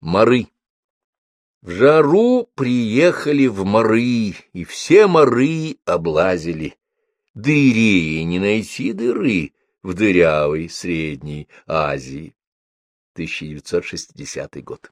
Мары. В жару приехали в Мары, и все Мары облазили. Дырее не найти дыры в дырявой Средней Азии. 1960 год.